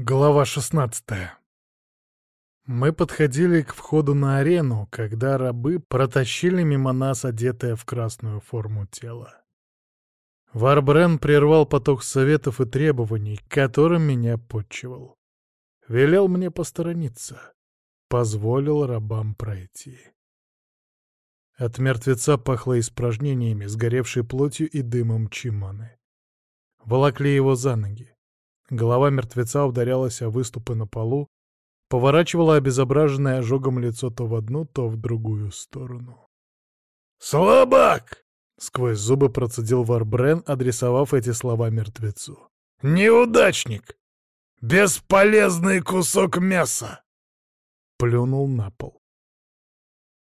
Глава 16 Мы подходили к входу на арену, когда рабы протащили мимо нас одетое в красную форму тело. Варбрен прервал поток советов и требований, которым меня подчивал. Велел мне посторониться. Позволил рабам пройти. От мертвеца пахло испражнениями, сгоревшей плотью и дымом чиманы. Волокли его за ноги. Голова мертвеца ударялась о выступы на полу, поворачивала обезображенное ожогом лицо то в одну, то в другую сторону. «Слабак!» — сквозь зубы процедил Варбрен, адресовав эти слова мертвецу. «Неудачник! Бесполезный кусок мяса!» Плюнул на пол.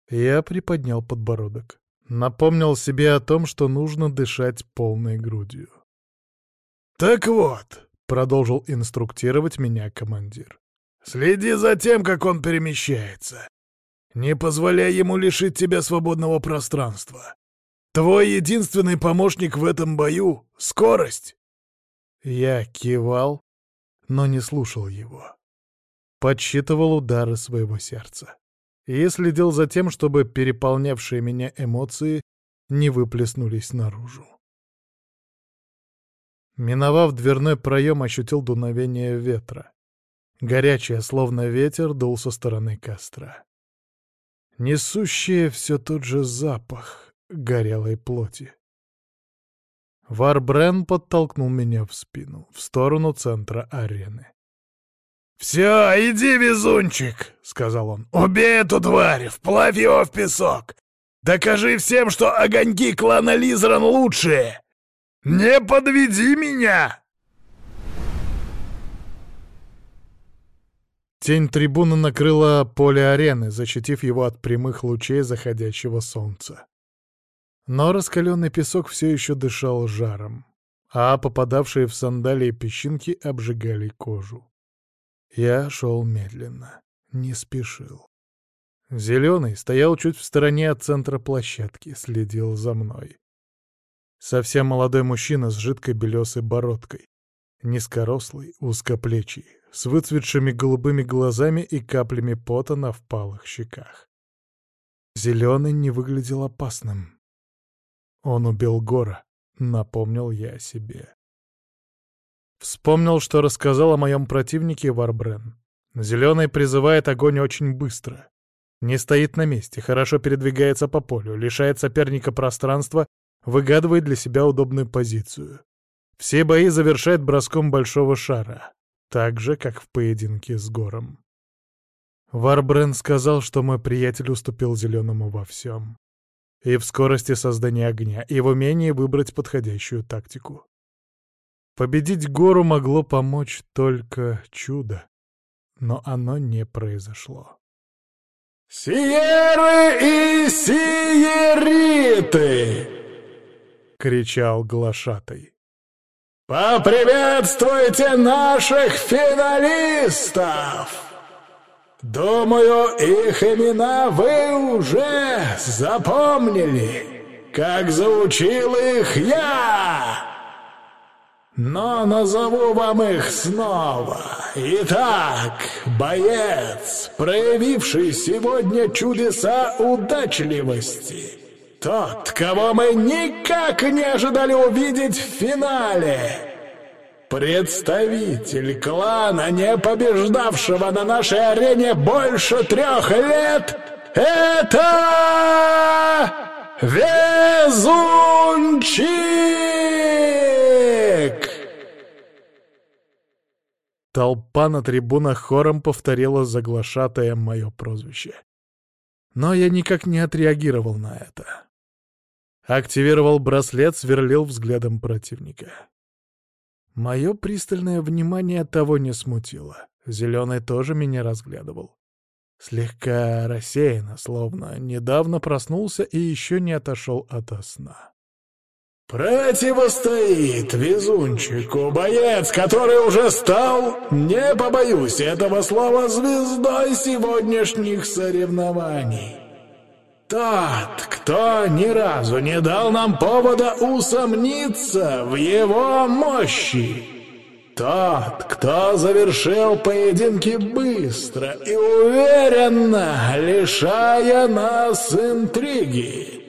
Я приподнял подбородок. Напомнил себе о том, что нужно дышать полной грудью. «Так вот, — продолжил инструктировать меня командир. «Следи за тем, как он перемещается. Не позволяй ему лишить тебя свободного пространства. Твой единственный помощник в этом бою — скорость!» Я кивал, но не слушал его. Подсчитывал удары своего сердца и следил за тем, чтобы переполнявшие меня эмоции не выплеснулись наружу. Миновав дверной проем, ощутил дуновение ветра. Горячее, словно ветер, дул со стороны костра. Несущее все тот же запах горелой плоти. Варбрен подтолкнул меня в спину, в сторону центра арены. «Все, иди, везунчик!» — сказал он. «Убей эту тварь! Вплавь его в песок! Докажи всем, что огоньки клана Лизран лучшие! «Не подведи меня!» Тень трибуны накрыла поле арены, защитив его от прямых лучей заходящего солнца. Но раскаленный песок все еще дышал жаром, а попадавшие в сандалии песчинки обжигали кожу. Я шел медленно, не спешил. Зеленый стоял чуть в стороне от центра площадки, следил за мной. Совсем молодой мужчина с жидкой белесой бородкой. Низкорослый, узкоплечий, с выцветшими голубыми глазами и каплями пота на впалых щеках. Зеленый не выглядел опасным. Он убил Гора, напомнил я себе. Вспомнил, что рассказал о моем противнике Варбрен. Зеленый призывает огонь очень быстро. Не стоит на месте, хорошо передвигается по полю, лишает соперника пространства выгадывает для себя удобную позицию. Все бои завершает броском большого шара, так же, как в поединке с Гором. Варбрен сказал, что мой приятель уступил Зеленому во всем. И в скорости создания огня, и в умении выбрать подходящую тактику. Победить Гору могло помочь только чудо, но оно не произошло. «Сиеры и сиериты!» — кричал глашатай. «Поприветствуйте наших финалистов! Думаю, их имена вы уже запомнили, как заучил их я!» Но назову вам их снова. Итак, боец, проявивший сегодня чудеса удачливости — тот, кого мы никак не ожидали увидеть в финале. Представитель клана, не побеждавшего на нашей арене больше трех лет, это Везунчик! Толпа на трибунах хором повторила заглашатое мое прозвище. Но я никак не отреагировал на это. Активировал браслет, сверлил взглядом противника. Мое пристальное внимание того не смутило. Зеленый тоже меня разглядывал. Слегка рассеянно, словно недавно проснулся и еще не отошел от сна. «Противостоит везунчику боец, который уже стал, не побоюсь этого слова, звездой сегодняшних соревнований». Тот, кто ни разу не дал нам повода усомниться в его мощи. Тот, кто завершил поединки быстро и уверенно, лишая нас интриги.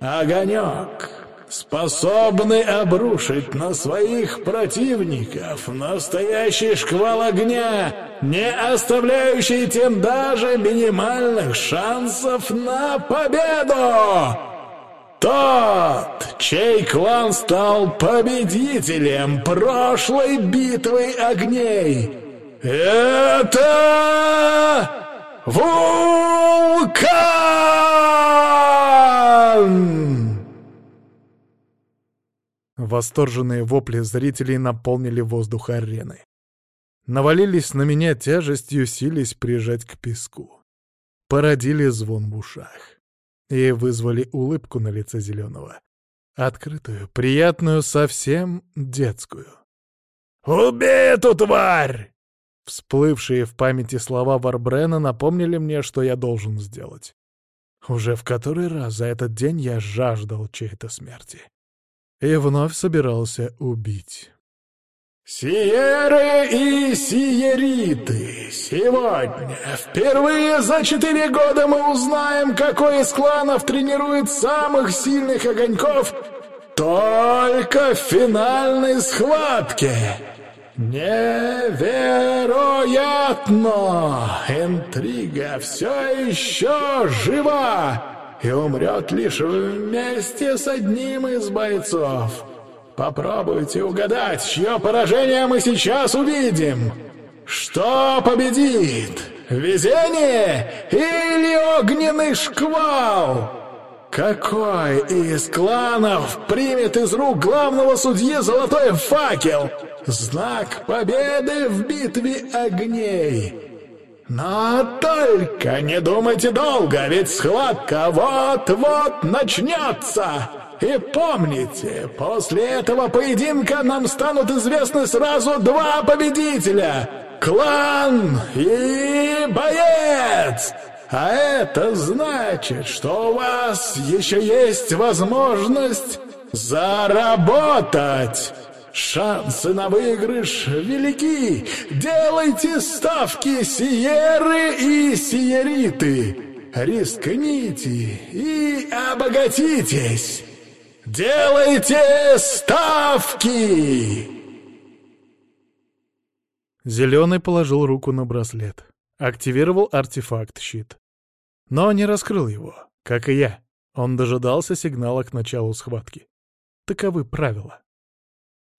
Огонек, способный обрушить на своих противников настоящий шквал огня, не оставляющий тем даже минимальных шансов на победу. Тот, чей клан стал победителем прошлой битвы огней. Это вулкан! Восторженные вопли зрителей наполнили воздух арены. Навалились на меня тяжестью, сились прижать к песку. Породили звон в ушах и вызвали улыбку на лице Зеленого. Открытую, приятную, совсем детскую. «Убей эту тварь!» Всплывшие в памяти слова Варбрена напомнили мне, что я должен сделать. Уже в который раз за этот день я жаждал чьей-то смерти. И вновь собирался убить. «Сиеры и сиериты, сегодня, впервые за четыре года мы узнаем, какой из кланов тренирует самых сильных огоньков только в финальной схватке. Невероятно! Интрига все еще жива и умрет лишь вместе с одним из бойцов». Попробуйте угадать, чье поражение мы сейчас увидим. Что победит? Везение или огненный шквал? Какой из кланов примет из рук главного судьи золотой факел? Знак победы в битве огней. Но только не думайте долго, ведь схватка вот-вот начнется. И помните, после этого поединка нам станут известны сразу два победителя — клан и боец! А это значит, что у вас еще есть возможность заработать. Шансы на выигрыш велики. Делайте ставки Сиеры и Сиериты. Рискните и обогатитесь. «Делайте ставки!» Зеленый положил руку на браслет. Активировал артефакт-щит. Но не раскрыл его, как и я. Он дожидался сигнала к началу схватки. Таковы правила.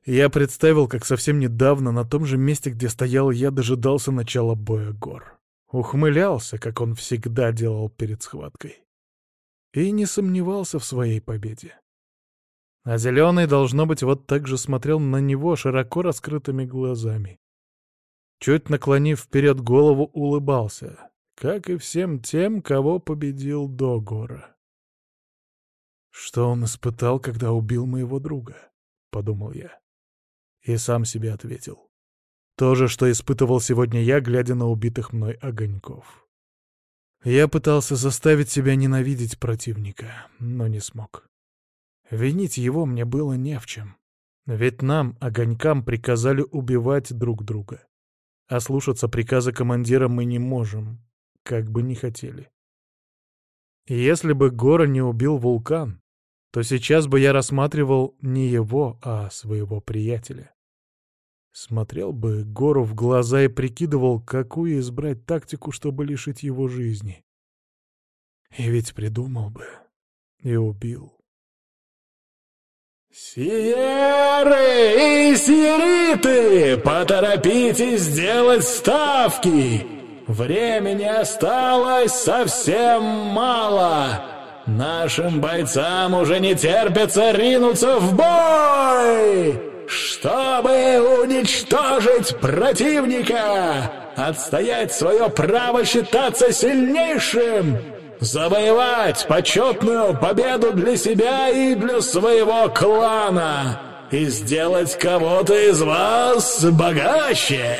Я представил, как совсем недавно на том же месте, где стоял я, дожидался начала боя гор. Ухмылялся, как он всегда делал перед схваткой. И не сомневался в своей победе. А зеленый, должно быть, вот так же смотрел на него широко раскрытыми глазами. Чуть наклонив вперед голову, улыбался, как и всем тем, кого победил Догора. «Что он испытал, когда убил моего друга?» — подумал я. И сам себе ответил. То же, что испытывал сегодня я, глядя на убитых мной огоньков. Я пытался заставить себя ненавидеть противника, но не смог. Винить его мне было не в чем. Ведь нам, огонькам, приказали убивать друг друга. А слушаться приказа командира мы не можем, как бы ни хотели. Если бы Гора не убил вулкан, то сейчас бы я рассматривал не его, а своего приятеля. Смотрел бы Гору в глаза и прикидывал, какую избрать тактику, чтобы лишить его жизни. И ведь придумал бы и убил. «Сиеры и сиериты, поторопитесь сделать ставки! Времени осталось совсем мало! Нашим бойцам уже не терпится ринуться в бой! Чтобы уничтожить противника, отстоять свое право считаться сильнейшим!» завоевать почетную победу для себя и для своего клана и сделать кого-то из вас богаче.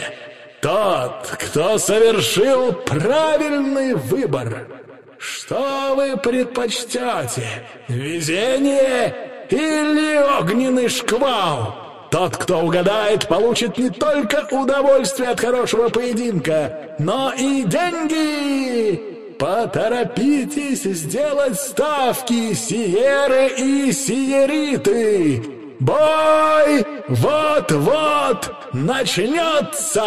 Тот, кто совершил правильный выбор. Что вы предпочтете, везение или огненный шквал? Тот, кто угадает, получит не только удовольствие от хорошего поединка, но и деньги! Поторопитесь сделать ставки, сиеры и сиериты! Бой вот-вот начнется!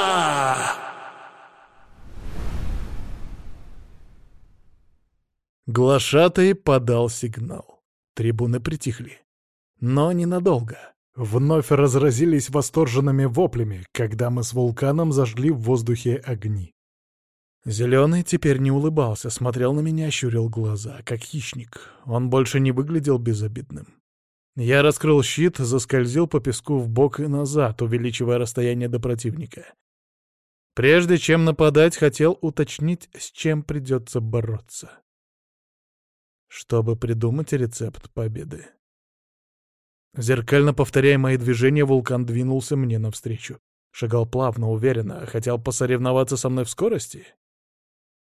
Глашатый подал сигнал. Трибуны притихли. Но ненадолго. Вновь разразились восторженными воплями, когда мы с вулканом зажгли в воздухе огни. Зеленый теперь не улыбался, смотрел на меня, щурил глаза, как хищник. Он больше не выглядел безобидным. Я раскрыл щит, заскользил по песку в бок и назад, увеличивая расстояние до противника. Прежде чем нападать, хотел уточнить, с чем придется бороться. Чтобы придумать рецепт победы. Зеркально повторяя мои движения, вулкан двинулся мне навстречу. Шагал плавно, уверенно, хотел посоревноваться со мной в скорости.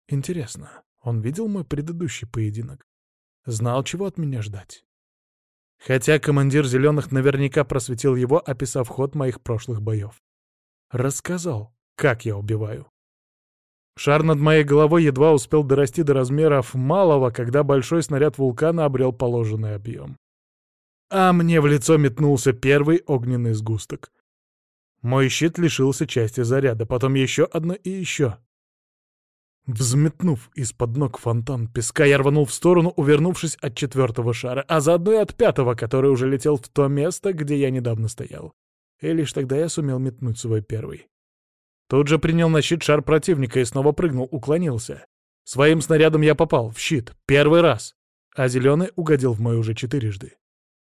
Интересно, он видел мой предыдущий поединок? Знал, чего от меня ждать? Хотя командир «Зеленых» наверняка просветил его, описав ход моих прошлых боев. Рассказал, как я убиваю. Шар над моей головой едва успел дорасти до размеров малого, когда большой снаряд вулкана обрел положенный объем а мне в лицо метнулся первый огненный сгусток. Мой щит лишился части заряда, потом еще одно и еще. Взметнув из-под ног фонтан песка, я рванул в сторону, увернувшись от четвертого шара, а заодно и от пятого, который уже летел в то место, где я недавно стоял. И лишь тогда я сумел метнуть свой первый. Тут же принял на щит шар противника и снова прыгнул, уклонился. Своим снарядом я попал в щит, первый раз, а зеленый угодил в мой уже четырежды.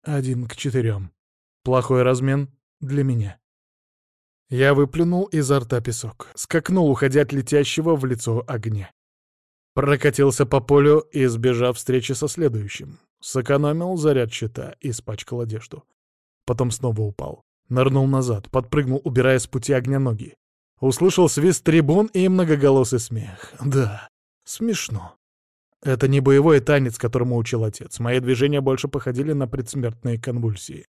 Один к четырем. Плохой размен для меня. Я выплюнул изо рта песок, скакнул, уходя от летящего в лицо огня. Прокатился по полю, избежав встречи со следующим. Сэкономил заряд щита, испачкал одежду. Потом снова упал. Нырнул назад, подпрыгнул, убирая с пути огня ноги. Услышал свист трибун и многоголосый смех. Да, смешно. Это не боевой танец, которому учил отец. Мои движения больше походили на предсмертные конвульсии.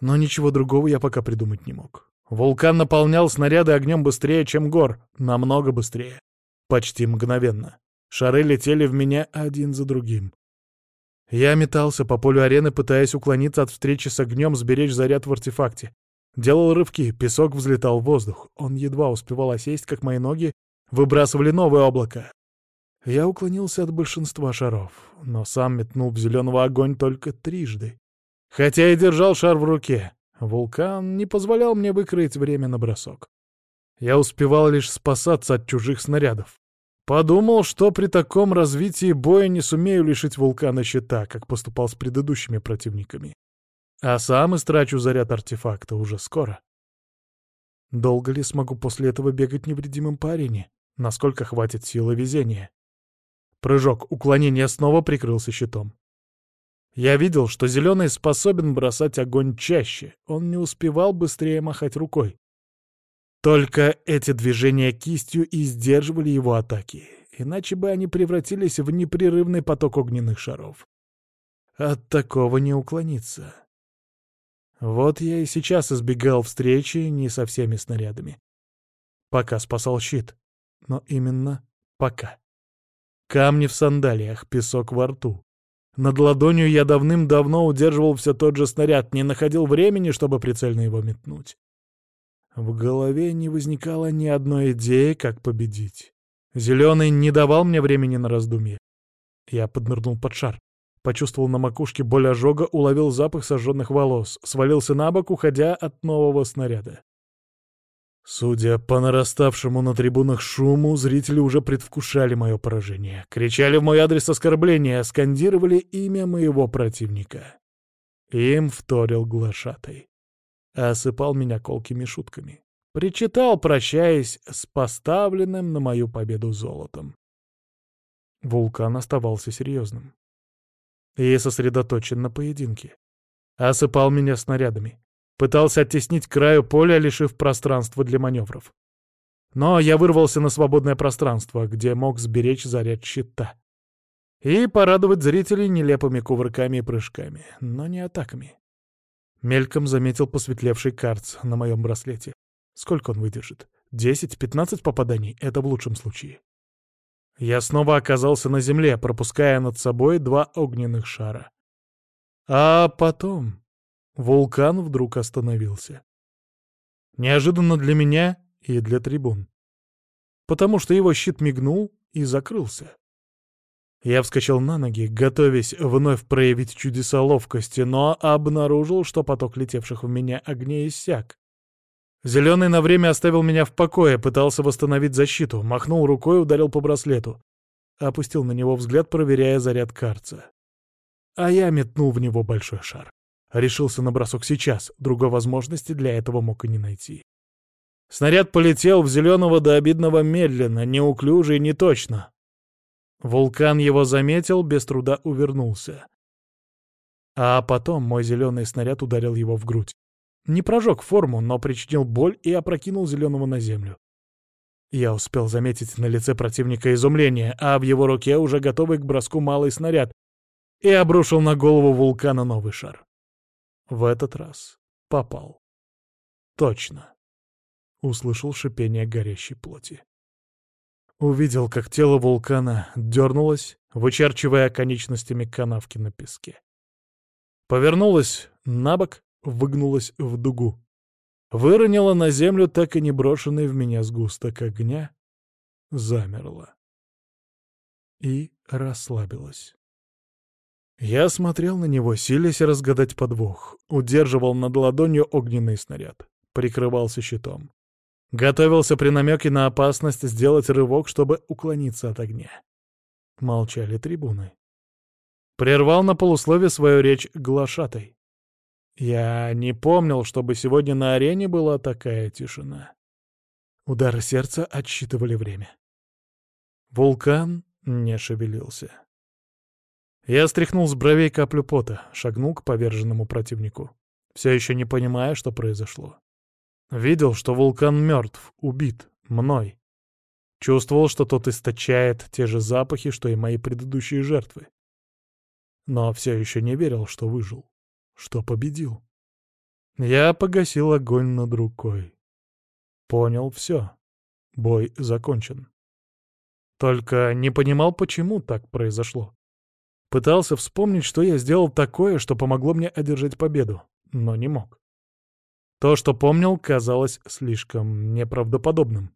Но ничего другого я пока придумать не мог. Вулкан наполнял снаряды огнем быстрее, чем гор. Намного быстрее. Почти мгновенно. Шары летели в меня один за другим. Я метался по полю арены, пытаясь уклониться от встречи с огнем, сберечь заряд в артефакте. Делал рывки, песок взлетал в воздух. Он едва успевал осесть, как мои ноги выбрасывали новое облако. Я уклонился от большинства шаров, но сам метнул в зеленого огонь только трижды. Хотя и держал шар в руке. Вулкан не позволял мне выкроить время на бросок. Я успевал лишь спасаться от чужих снарядов. Подумал, что при таком развитии боя не сумею лишить вулкана щита, как поступал с предыдущими противниками. А сам истрачу заряд артефакта уже скоро. Долго ли смогу после этого бегать невредимым по арене? Насколько хватит силы везения? Прыжок, уклонение снова прикрылся щитом. Я видел, что Зеленый способен бросать огонь чаще, он не успевал быстрее махать рукой. Только эти движения кистью и сдерживали его атаки, иначе бы они превратились в непрерывный поток огненных шаров. От такого не уклониться. Вот я и сейчас избегал встречи не со всеми снарядами. Пока спасал щит. Но именно пока. Камни в сандалиях, песок во рту. Над ладонью я давным-давно удерживал все тот же снаряд, не находил времени, чтобы прицельно его метнуть. В голове не возникало ни одной идеи, как победить. Зеленый не давал мне времени на раздумье. Я поднырнул под шар. Почувствовал на макушке боль ожога, уловил запах сожженных волос, свалился на бок, уходя от нового снаряда. Судя по нараставшему на трибунах шуму, зрители уже предвкушали мое поражение. Кричали в мой адрес оскорбления, скандировали имя моего противника. Им вторил глашатай. Осыпал меня колкими шутками. Причитал, прощаясь с поставленным на мою победу золотом. Вулкан оставался серьезным. И сосредоточен на поединке. Осыпал меня снарядами. Пытался оттеснить краю поля, лишив пространства для маневров. Но я вырвался на свободное пространство, где мог сберечь заряд щита. И порадовать зрителей нелепыми кувырками и прыжками, но не атаками. Мельком заметил посветлевший карц на моем браслете. Сколько он выдержит? Десять-пятнадцать попаданий — это в лучшем случае. Я снова оказался на земле, пропуская над собой два огненных шара. А потом вулкан вдруг остановился. Неожиданно для меня и для трибун. Потому что его щит мигнул и закрылся. Я вскочил на ноги, готовясь вновь проявить чудеса ловкости, но обнаружил, что поток летевших в меня огней иссяк. Зеленый на время оставил меня в покое, пытался восстановить защиту, махнул рукой, ударил по браслету. Опустил на него взгляд, проверяя заряд карца. А я метнул в него большой шар. Решился на бросок сейчас, другой возможности для этого мог и не найти. Снаряд полетел в зеленого до обидного медленно, неуклюже и неточно. Вулкан его заметил, без труда увернулся. А потом мой зеленый снаряд ударил его в грудь. Не прожег форму, но причинил боль и опрокинул зеленого на землю. Я успел заметить на лице противника изумление, а в его руке уже готовый к броску малый снаряд, и обрушил на голову вулкана новый шар. В этот раз попал. Точно. Услышал шипение горящей плоти. Увидел, как тело вулкана дернулось, вычерчивая конечностями канавки на песке. Повернулась на бок, выгнулась в дугу. Выронила на землю так и не брошенный в меня сгусток огня, замерла. И расслабилась. Я смотрел на него, силясь разгадать подвох, удерживал над ладонью огненный снаряд, прикрывался щитом. Готовился при намеке на опасность сделать рывок, чтобы уклониться от огня. Молчали трибуны. Прервал на полуслове свою речь глашатой. Я не помнил, чтобы сегодня на арене была такая тишина. Удары сердца отсчитывали время. Вулкан не шевелился. Я стряхнул с бровей каплю пота, шагнул к поверженному противнику, все еще не понимая, что произошло. Видел, что вулкан мертв, убит, мной. Чувствовал, что тот источает те же запахи, что и мои предыдущие жертвы. Но все еще не верил, что выжил, что победил. Я погасил огонь над рукой. Понял все. Бой закончен. Только не понимал, почему так произошло. Пытался вспомнить, что я сделал такое, что помогло мне одержать победу, но не мог. То, что помнил, казалось слишком неправдоподобным.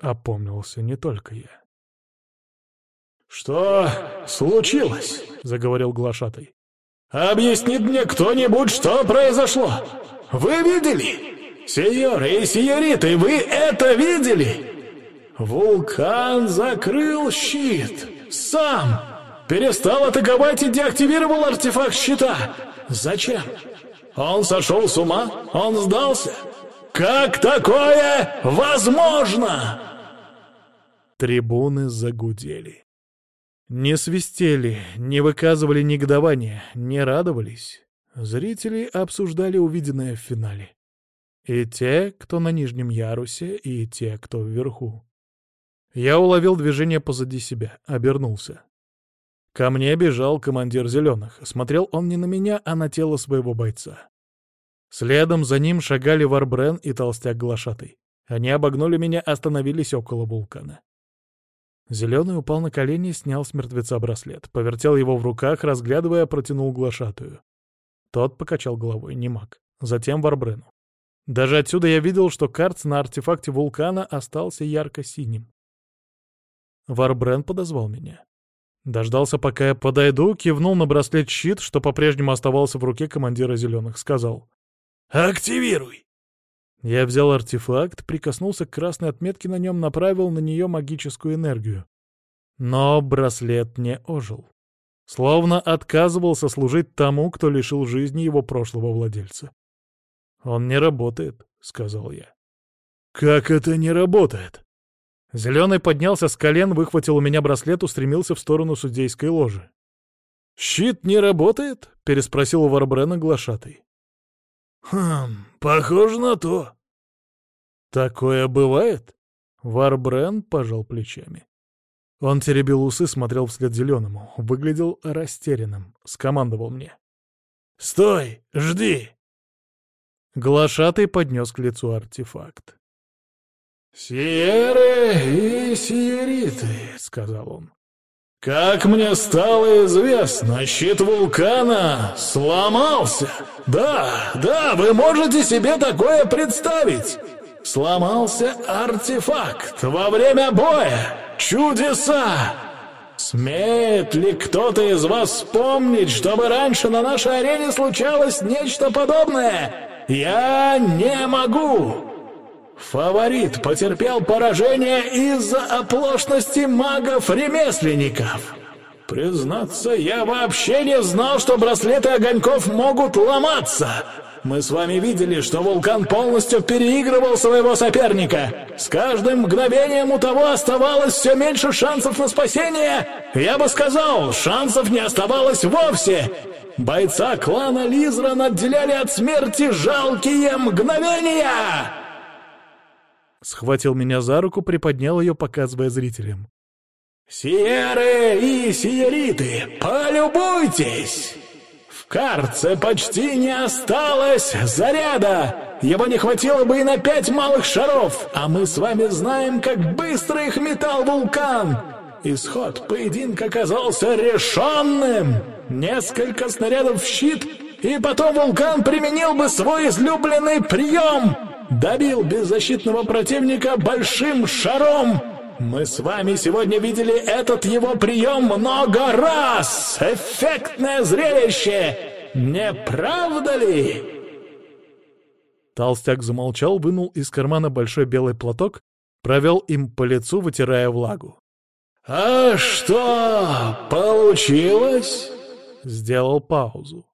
Опомнился не только я. «Что случилось?» — заговорил глашатай. «Объяснит мне кто-нибудь, что произошло? Вы видели? Сеньоры и сеньориты, вы это видели? Вулкан закрыл щит. Сам. Перестал атаковать и деактивировал артефакт щита. Зачем? Он сошел с ума? Он сдался? Как такое возможно?» Трибуны загудели. Не свистели, не выказывали негодования, не радовались. Зрители обсуждали увиденное в финале. И те, кто на нижнем ярусе, и те, кто вверху. Я уловил движение позади себя, обернулся. Ко мне бежал командир зеленых. Смотрел он не на меня, а на тело своего бойца. Следом за ним шагали Варбрен и толстяк глашатый. Они обогнули меня, остановились около вулкана. Зеленый упал на колени, снял с мертвеца браслет, повертел его в руках, разглядывая, протянул глашатую. Тот покачал головой, не маг. Затем Варбрену. Даже отсюда я видел, что карц на артефакте вулкана остался ярко-синим. Варбрен подозвал меня. Дождался, пока я подойду, кивнул на браслет щит, что по-прежнему оставался в руке командира зеленых, сказал «Активируй!». Я взял артефакт, прикоснулся к красной отметке на нем, направил на нее магическую энергию. Но браслет не ожил. Словно отказывался служить тому, кто лишил жизни его прошлого владельца. «Он не работает», — сказал я. «Как это не работает?» Зеленый поднялся с колен, выхватил у меня браслет, устремился в сторону судейской ложи. «Щит не работает?» — переспросил у Варбрена глашатый. «Хм, похоже на то». «Такое бывает?» Варбрен пожал плечами. Он теребил усы, смотрел вслед зеленому, выглядел растерянным, скомандовал мне. Стой, жди!» Глашатый поднес к лицу артефакт. «Сиеры и сиериты», — сказал он. «Как мне стало известно, щит вулкана сломался. Да, да, вы можете себе такое представить. Сломался артефакт во время боя. Чудеса! Смеет ли кто-то из вас вспомнить, чтобы раньше на нашей арене случалось нечто подобное? Я не могу!» Фаворит потерпел поражение из-за оплошности магов-ремесленников. Признаться, я вообще не знал, что браслеты огоньков могут ломаться. Мы с вами видели, что вулкан полностью переигрывал своего соперника. С каждым мгновением у того оставалось все меньше шансов на спасение. Я бы сказал, шансов не оставалось вовсе. Бойца клана Лизран отделяли от смерти жалкие мгновения. Схватил меня за руку, приподнял ее, показывая зрителям. «Сиеры и сиериты, полюбуйтесь! В карце почти не осталось заряда! Его не хватило бы и на пять малых шаров, а мы с вами знаем, как быстро их метал вулкан! Исход поединка оказался решенным! Несколько снарядов в щит, и потом вулкан применил бы свой излюбленный прием!» добил беззащитного противника большим шаром. Мы с вами сегодня видели этот его прием много раз. Эффектное зрелище, не правда ли? Толстяк замолчал, вынул из кармана большой белый платок, провел им по лицу, вытирая влагу. «А что получилось?» Сделал паузу.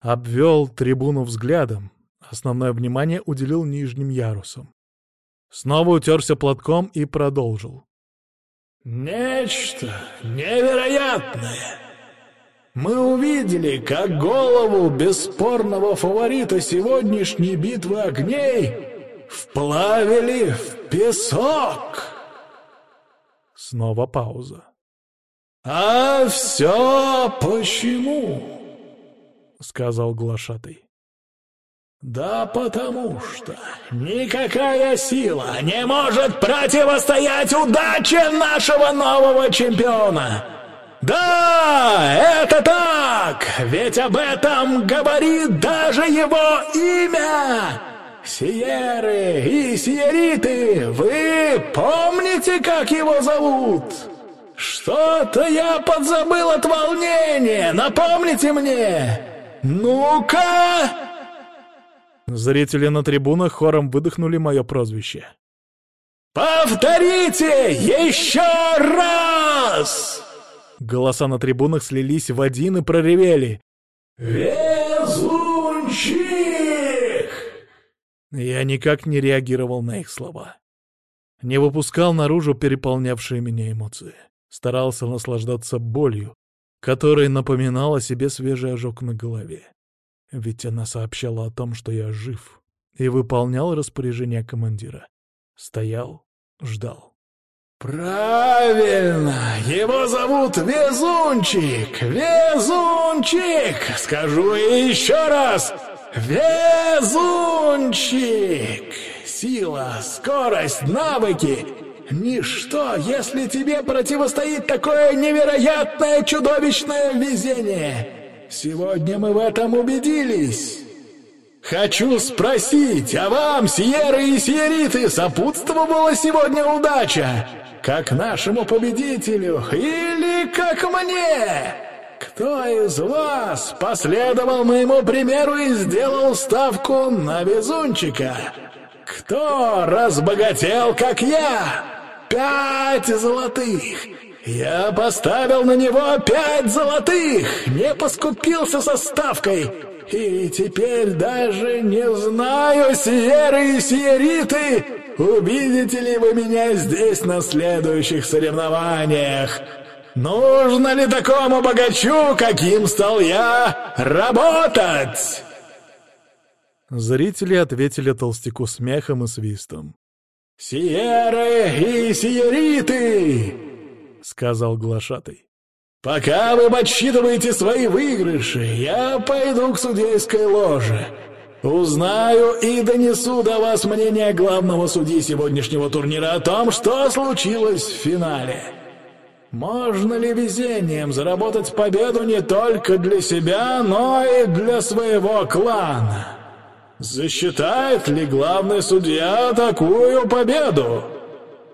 Обвел трибуну взглядом, Основное внимание уделил нижним ярусам. Снова утерся платком и продолжил. «Нечто невероятное! Мы увидели, как голову бесспорного фаворита сегодняшней битвы огней вплавили в песок!» Снова пауза. «А все почему?» — сказал глашатый. «Да потому что никакая сила не может противостоять удаче нашего нового чемпиона!» «Да, это так! Ведь об этом говорит даже его имя! Сиеры и Сиериты, вы помните, как его зовут?» «Что-то я подзабыл от волнения, напомните мне! Ну-ка!» Зрители на трибунах хором выдохнули мое прозвище. «Повторите еще раз!» Голоса на трибунах слились в один и проревели. «Везунчик!» Я никак не реагировал на их слова. Не выпускал наружу переполнявшие меня эмоции. Старался наслаждаться болью, которая напоминала себе свежий ожог на голове. Ведь она сообщала о том, что я жив, и выполнял распоряжение командира. Стоял, ждал. «Правильно! Его зовут Везунчик! Везунчик! Скажу еще раз! Везунчик! Сила, скорость, навыки — ничто, если тебе противостоит такое невероятное чудовищное везение!» Сегодня мы в этом убедились. Хочу спросить, а вам, Сьерры и Сьерриты, сопутствовала сегодня удача? Как нашему победителю или как мне? Кто из вас последовал моему примеру и сделал ставку на везунчика? Кто разбогател, как я? Пять золотых! «Я поставил на него пять золотых, не поскупился со ставкой, и теперь даже не знаю, сиеры и сиериты, увидите ли вы меня здесь на следующих соревнованиях. Нужно ли такому богачу, каким стал я, работать?» Зрители ответили толстяку смехом и свистом. «Сиеры и сиериты!» — сказал глашатый. «Пока вы подсчитываете свои выигрыши, я пойду к судейской ложе. Узнаю и донесу до вас мнение главного судьи сегодняшнего турнира о том, что случилось в финале. Можно ли везением заработать победу не только для себя, но и для своего клана? Засчитает ли главный судья такую победу?»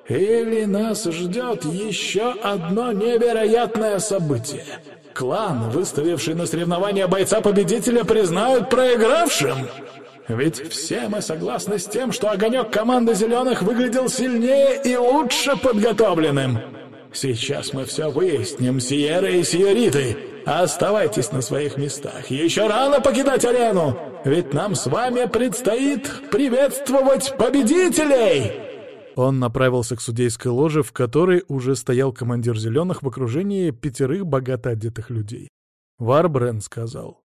Или нас ждет еще одно невероятное событие? Клан, выставивший на соревнования бойца-победителя, признают проигравшим? Ведь все мы согласны с тем, что огонек команды «Зеленых» выглядел сильнее и лучше подготовленным. Сейчас мы все выясним, Сиеры и Сиериты. Оставайтесь на своих местах. Еще рано покидать арену, ведь нам с вами предстоит приветствовать победителей!» Он направился к судейской ложе, в которой уже стоял командир «Зеленых» в окружении пятерых богато одетых людей. Варбрен сказал.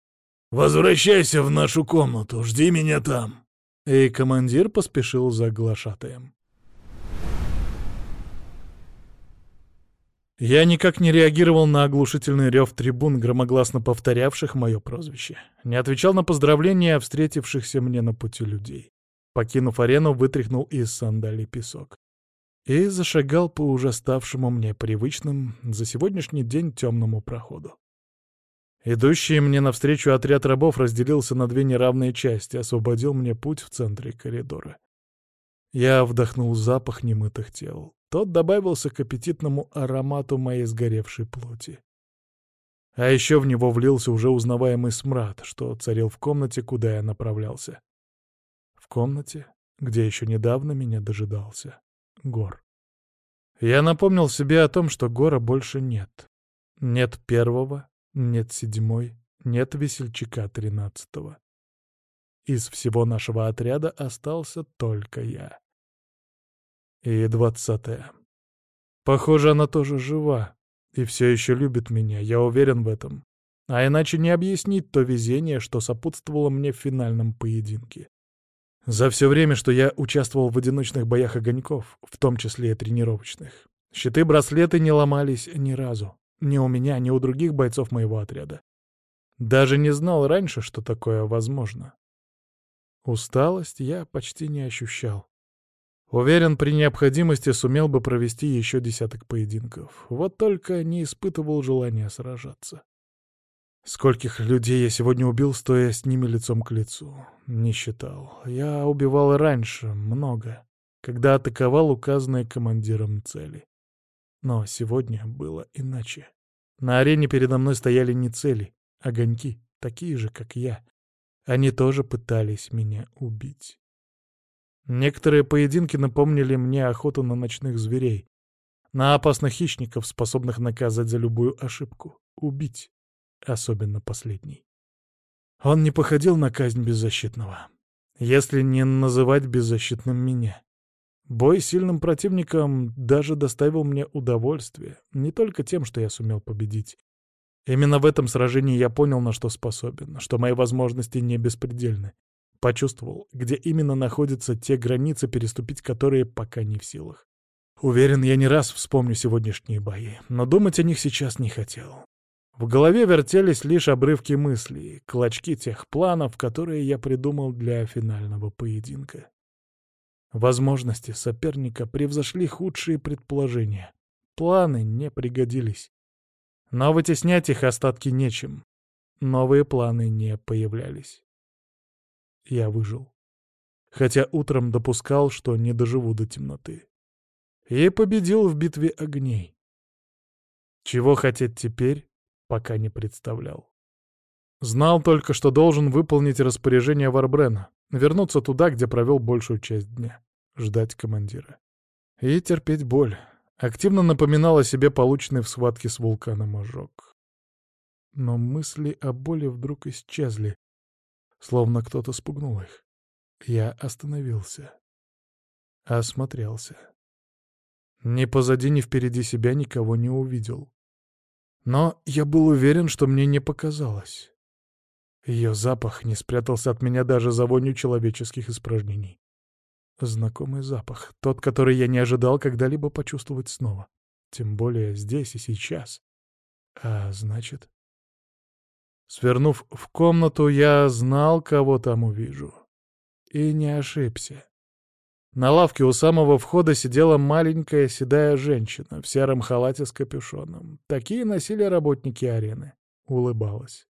«Возвращайся в нашу комнату, жди меня там». И командир поспешил за глашатаем. Я никак не реагировал на оглушительный рев трибун, громогласно повторявших мое прозвище. Не отвечал на поздравления встретившихся мне на пути людей. Покинув арену, вытряхнул из сандалий песок. И зашагал по уже ставшему мне привычным за сегодняшний день темному проходу. Идущий мне навстречу отряд рабов разделился на две неравные части, освободил мне путь в центре коридора. Я вдохнул запах немытых тел. Тот добавился к аппетитному аромату моей сгоревшей плоти. А еще в него влился уже узнаваемый смрад, что царил в комнате, куда я направлялся комнате, где еще недавно меня дожидался Гор. Я напомнил себе о том, что Гора больше нет. Нет первого, нет седьмой, нет весельчака тринадцатого. Из всего нашего отряда остался только я. И двадцатая. Похоже, она тоже жива и все еще любит меня, я уверен в этом. А иначе не объяснить то везение, что сопутствовало мне в финальном поединке. За все время, что я участвовал в одиночных боях огоньков, в том числе и тренировочных, щиты-браслеты не ломались ни разу. Ни у меня, ни у других бойцов моего отряда. Даже не знал раньше, что такое возможно. Усталость я почти не ощущал. Уверен, при необходимости сумел бы провести еще десяток поединков. Вот только не испытывал желания сражаться. Скольких людей я сегодня убил, стоя с ними лицом к лицу? Не считал. Я убивал раньше, много, когда атаковал указанные командиром цели. Но сегодня было иначе. На арене передо мной стояли не цели, огоньки, такие же, как я. Они тоже пытались меня убить. Некоторые поединки напомнили мне охоту на ночных зверей, на опасных хищников, способных наказать за любую ошибку, убить особенно последний. Он не походил на казнь беззащитного, если не называть беззащитным меня. Бой с сильным противником даже доставил мне удовольствие, не только тем, что я сумел победить. Именно в этом сражении я понял, на что способен, что мои возможности не беспредельны. Почувствовал, где именно находятся те границы, переступить которые пока не в силах. Уверен, я не раз вспомню сегодняшние бои, но думать о них сейчас не хотел. В голове вертелись лишь обрывки мыслей, клочки тех планов, которые я придумал для финального поединка. Возможности соперника превзошли худшие предположения. Планы не пригодились. Но вытеснять их остатки нечем. Новые планы не появлялись. Я выжил. Хотя утром допускал, что не доживу до темноты. И победил в битве огней. Чего хотеть теперь? Пока не представлял. Знал только, что должен выполнить распоряжение Варбрена, вернуться туда, где провел большую часть дня, ждать командира. И терпеть боль. Активно напоминал о себе полученный в схватке с вулканом ожог. Но мысли о боли вдруг исчезли, словно кто-то спугнул их. Я остановился. Осмотрелся. Ни позади, ни впереди себя никого не увидел. Но я был уверен, что мне не показалось. Ее запах не спрятался от меня даже за вонью человеческих испражнений. Знакомый запах, тот, который я не ожидал когда-либо почувствовать снова. Тем более здесь и сейчас. А значит... Свернув в комнату, я знал, кого там увижу. И не ошибся. На лавке у самого входа сидела маленькая седая женщина в сером халате с капюшоном. Такие носили работники арены. Улыбалась.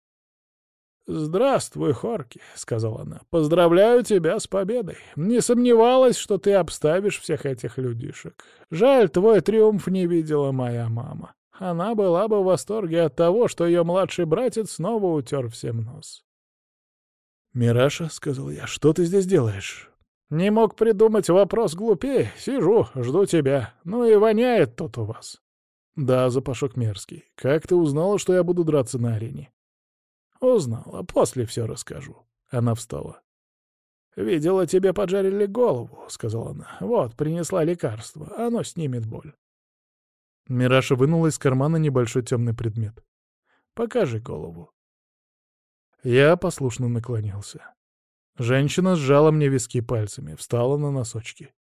«Здравствуй, Хорки», — сказала она. «Поздравляю тебя с победой. Не сомневалась, что ты обставишь всех этих людишек. Жаль, твой триумф не видела моя мама. Она была бы в восторге от того, что ее младший братец снова утер всем нос. «Мираша», — сказал я, — «что ты здесь делаешь?» «Не мог придумать вопрос глупее. Сижу, жду тебя. Ну и воняет тут у вас». «Да, запашок мерзкий. Как ты узнала, что я буду драться на арене?» «Узнала. После все расскажу». Она встала. «Видела, тебе поджарили голову», — сказала она. «Вот, принесла лекарство. Оно снимет боль». Мираша вынула из кармана небольшой темный предмет. «Покажи голову». Я послушно наклонился. Женщина сжала мне виски пальцами, встала на носочки.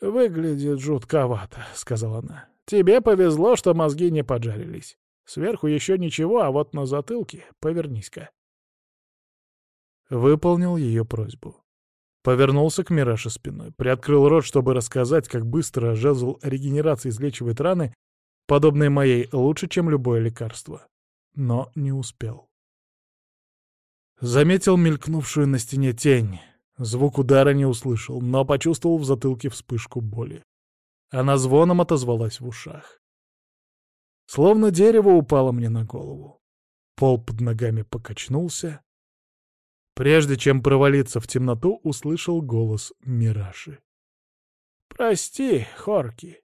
«Выглядит жутковато», — сказала она. «Тебе повезло, что мозги не поджарились. Сверху еще ничего, а вот на затылке повернись-ка». Выполнил ее просьбу. Повернулся к Мираше спиной, приоткрыл рот, чтобы рассказать, как быстро жезл регенерации излечивает раны, подобные моей, лучше, чем любое лекарство. Но не успел. Заметил мелькнувшую на стене тень. Звук удара не услышал, но почувствовал в затылке вспышку боли. Она звоном отозвалась в ушах. Словно дерево упало мне на голову. Пол под ногами покачнулся, Прежде чем провалиться в темноту, услышал голос Мираши. «Прости, Хорки,